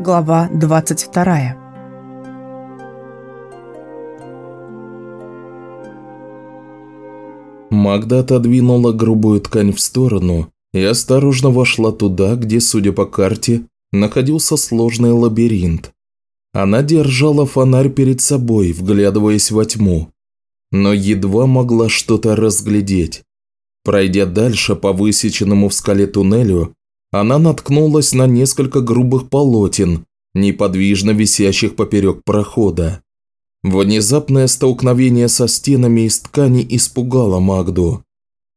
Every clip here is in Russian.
Глава 22 Магда отодвинула грубую ткань в сторону и осторожно вошла туда, где, судя по карте, находился сложный лабиринт. Она держала фонарь перед собой, вглядываясь во тьму, но едва могла что-то разглядеть. Пройдя дальше по высеченному в скале туннелю, она наткнулась на несколько грубых полотен, неподвижно висящих поперек прохода. Внезапное столкновение со стенами из ткани испугало Магду.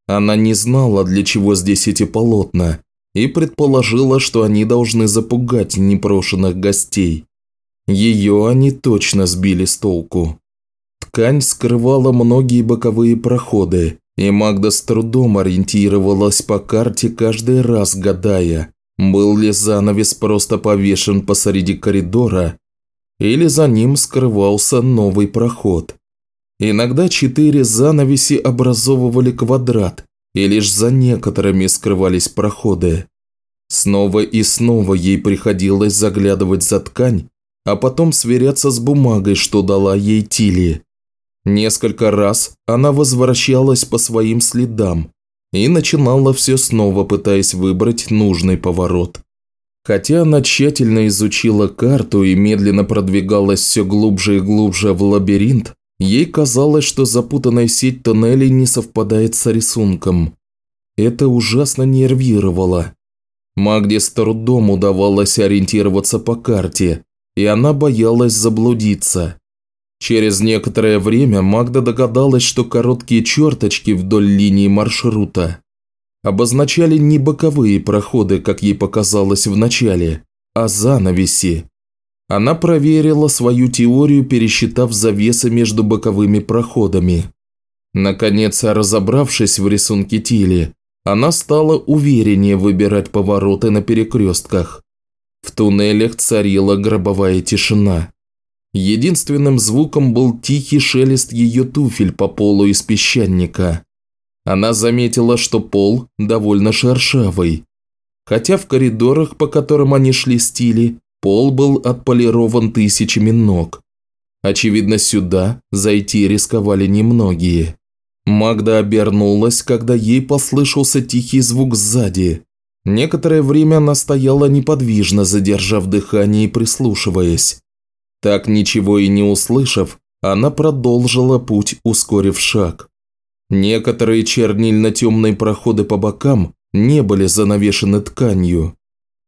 Она не знала, для чего здесь эти полотна, и предположила, что они должны запугать непрошенных гостей. Ее они точно сбили с толку. Ткань скрывала многие боковые проходы, и Магда с трудом ориентировалась по карте каждый раз, гадая, был ли занавес просто повешен посреди коридора, или за ним скрывался новый проход. Иногда четыре занавеси образовывали квадрат, и лишь за некоторыми скрывались проходы. Снова и снова ей приходилось заглядывать за ткань, а потом сверяться с бумагой, что дала ей Тили. Несколько раз она возвращалась по своим следам и начинала все снова, пытаясь выбрать нужный поворот. Хотя она тщательно изучила карту и медленно продвигалась все глубже и глубже в лабиринт, ей казалось, что запутанная сеть тоннелей не совпадает с рисунком. Это ужасно нервировало. Магде с трудом удавалось ориентироваться по карте, и она боялась заблудиться. Через некоторое время Магда догадалась, что короткие черточки вдоль линии маршрута обозначали не боковые проходы, как ей показалось в начале, а занавеси. Она проверила свою теорию, пересчитав завесы между боковыми проходами. Наконец, разобравшись в рисунке Тили, она стала увереннее выбирать повороты на перекрестках. В туннелях царила гробовая тишина. Единственным звуком был тихий шелест ее туфель по полу из песчаника. Она заметила, что пол довольно шершавый. Хотя в коридорах, по которым они шли стили, пол был отполирован тысячами ног. Очевидно, сюда зайти рисковали немногие. Магда обернулась, когда ей послышался тихий звук сзади. Некоторое время она стояла неподвижно, задержав дыхание и прислушиваясь. Так ничего и не услышав, она продолжила путь, ускорив шаг. Некоторые чернильно-темные проходы по бокам не были занавешены тканью.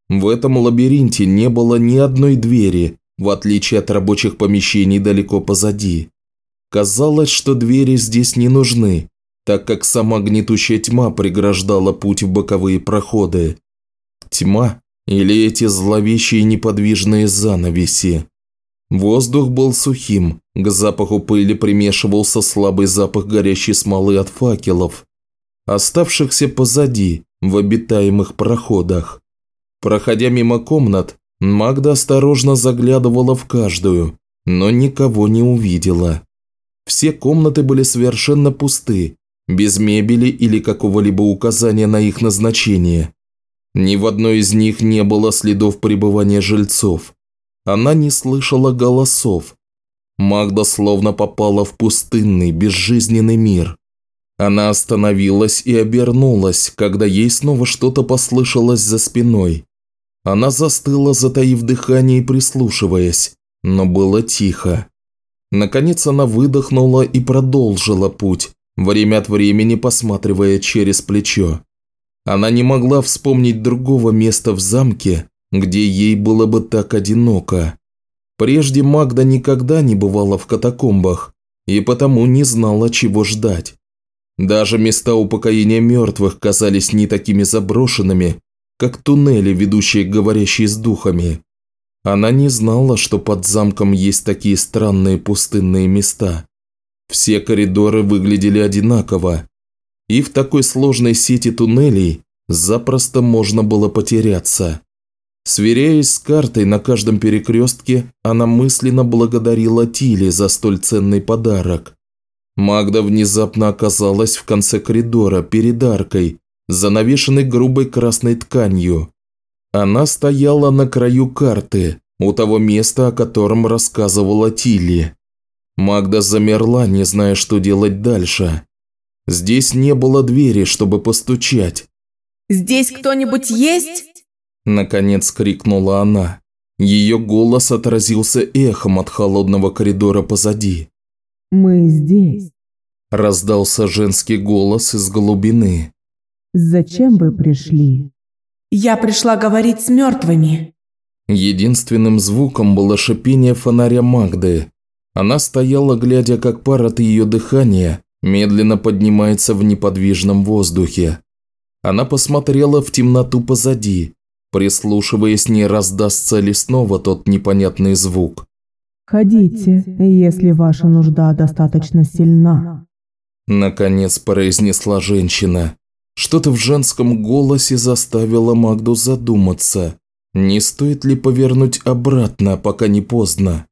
В этом лабиринте не было ни одной двери, в отличие от рабочих помещений далеко позади. Казалось, что двери здесь не нужны, так как сама гнетущая тьма преграждала путь в боковые проходы. Тьма или эти зловещие неподвижные занавеси. Воздух был сухим, к запаху пыли примешивался слабый запах горящей смолы от факелов, оставшихся позади, в обитаемых проходах. Проходя мимо комнат, Магда осторожно заглядывала в каждую, но никого не увидела. Все комнаты были совершенно пусты, без мебели или какого-либо указания на их назначение. Ни в одной из них не было следов пребывания жильцов. Она не слышала голосов. Магда словно попала в пустынный, безжизненный мир. Она остановилась и обернулась, когда ей снова что-то послышалось за спиной. Она застыла, затаив дыхание и прислушиваясь, но было тихо. Наконец она выдохнула и продолжила путь, время от времени посматривая через плечо. Она не могла вспомнить другого места в замке, где ей было бы так одиноко. Прежде Магда никогда не бывала в катакомбах и потому не знала, чего ждать. Даже места упокоения мертвых казались не такими заброшенными, как туннели, ведущие к говорящей с духами. Она не знала, что под замком есть такие странные пустынные места. Все коридоры выглядели одинаково, и в такой сложной сети туннелей запросто можно было потеряться. Сверяясь с картой на каждом перекрестке, она мысленно благодарила Тили за столь ценный подарок. Магда внезапно оказалась в конце коридора перед аркой, занавешенной грубой красной тканью. Она стояла на краю карты, у того места, о котором рассказывала Тилли. Магда замерла, не зная, что делать дальше. Здесь не было двери, чтобы постучать. «Здесь кто-нибудь есть?» Наконец крикнула она. Ее голос отразился эхом от холодного коридора позади. «Мы здесь. Раздался женский голос из глубины. Зачем вы пришли?» «Я пришла говорить с мертвыми». Единственным звуком было шипение фонаря Магды. Она стояла, глядя, как пар от ее дыхания медленно поднимается в неподвижном воздухе. Она посмотрела в темноту позади, прислушиваясь, не раздастся ли снова тот непонятный звук. «Ходите, если ваша нужда достаточно сильна». Наконец произнесла женщина. Что-то в женском голосе заставило Магду задуматься. Не стоит ли повернуть обратно, пока не поздно?